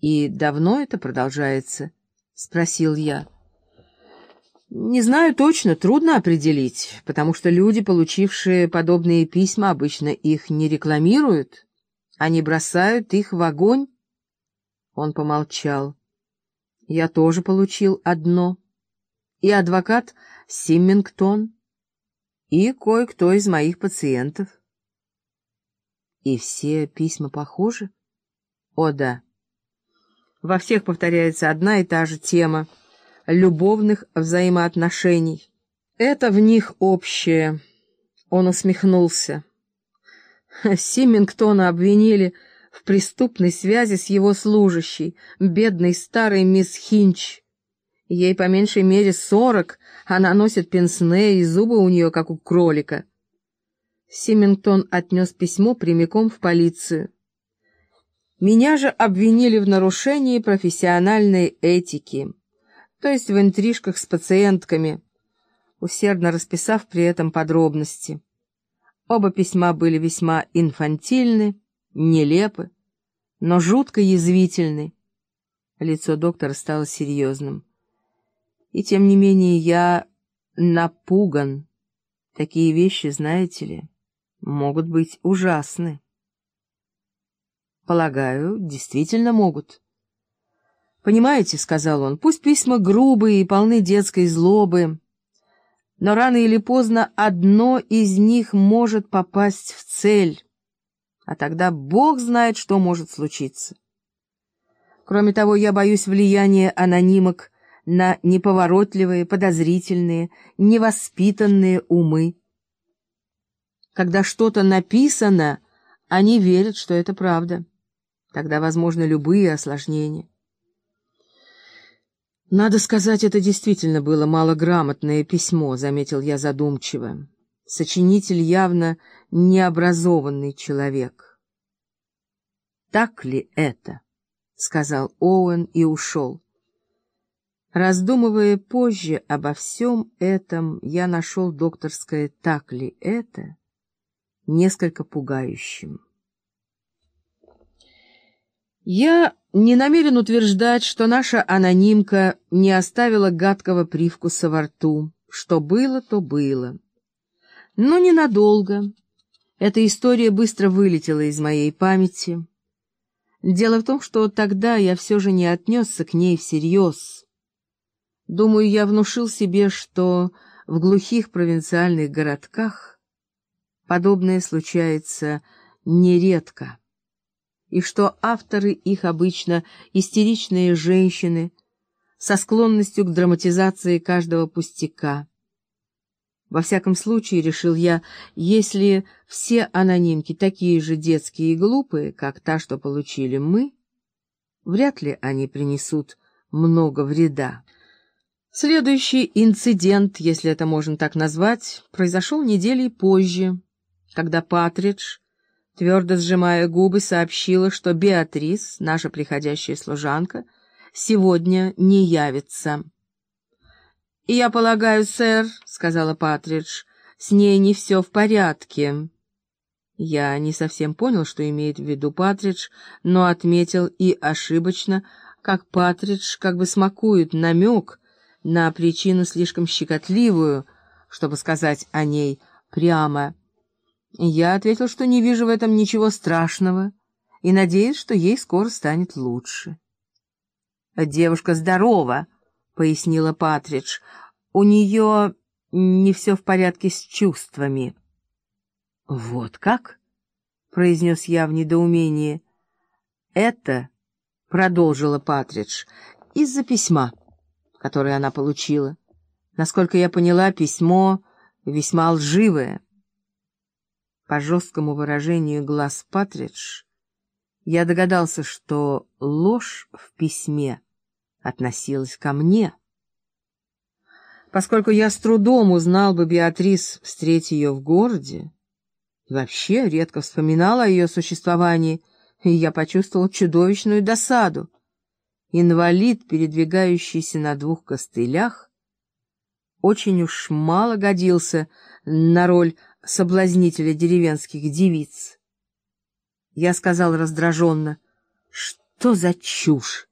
И давно это продолжается? — спросил я. Не знаю точно, трудно определить, потому что люди, получившие подобные письма, обычно их не рекламируют. Они бросают их в огонь. Он помолчал. Я тоже получил одно. И адвокат Симмингтон, и кое-кто из моих пациентов. И все письма похожи? О, да. Во всех повторяется одна и та же тема любовных взаимоотношений. Это в них общее. Он усмехнулся. Симингтона обвинили в преступной связи с его служащей, бедной старой мисс Хинч. Ей по меньшей мере сорок, она носит пенсне, и зубы у нее, как у кролика. Симингтон отнес письмо прямиком в полицию. Меня же обвинили в нарушении профессиональной этики, то есть в интрижках с пациентками, усердно расписав при этом подробности. Оба письма были весьма инфантильны, нелепы, но жутко язвительны. Лицо доктора стало серьезным. И тем не менее я напуган. Такие вещи, знаете ли могут быть ужасны. Полагаю, действительно могут. Понимаете, — сказал он, — пусть письма грубые и полны детской злобы, но рано или поздно одно из них может попасть в цель, а тогда Бог знает, что может случиться. Кроме того, я боюсь влияния анонимок на неповоротливые, подозрительные, невоспитанные умы. Когда что-то написано, они верят, что это правда. Тогда возможны любые осложнения. «Надо сказать, это действительно было малограмотное письмо», — заметил я задумчиво. «Сочинитель явно необразованный человек». «Так ли это?» — сказал Оуэн и ушел. Раздумывая позже обо всем этом, я нашел докторское «так ли это?» несколько пугающим. Я не намерен утверждать, что наша анонимка не оставила гадкого привкуса во рту. Что было, то было. Но ненадолго. Эта история быстро вылетела из моей памяти. Дело в том, что тогда я все же не отнесся к ней всерьез. Думаю, я внушил себе, что в глухих провинциальных городках Подобное случается нередко, и что авторы их обычно истеричные женщины со склонностью к драматизации каждого пустяка. Во всяком случае, решил я, если все анонимки такие же детские и глупые, как та, что получили мы, вряд ли они принесут много вреда. Следующий инцидент, если это можно так назвать, произошел недели позже, когда Патридж, твердо сжимая губы, сообщила, что Беатрис, наша приходящая служанка, сегодня не явится. «И я полагаю, сэр, — сказала Патридж, — с ней не все в порядке». Я не совсем понял, что имеет в виду Патридж, но отметил и ошибочно, как Патридж как бы смакует намек на причину слишком щекотливую, чтобы сказать о ней прямо. Я ответил, что не вижу в этом ничего страшного и надеюсь, что ей скоро станет лучше. «Девушка здорова», — пояснила Патридж. «У нее не все в порядке с чувствами». «Вот как?» — произнес я в недоумении. «Это», — продолжила Патридж, — «из-за письма, которое она получила. Насколько я поняла, письмо весьма лживое». По жесткому выражению глаз Патридж я догадался, что ложь в письме относилась ко мне. Поскольку я с трудом узнал бы Беатрис, встретить ее в городе, и вообще редко вспоминал о ее существовании, и я почувствовал чудовищную досаду. Инвалид, передвигающийся на двух костылях, очень уж мало годился на роль соблазнителя деревенских девиц. Я сказал раздраженно, Что за чушь?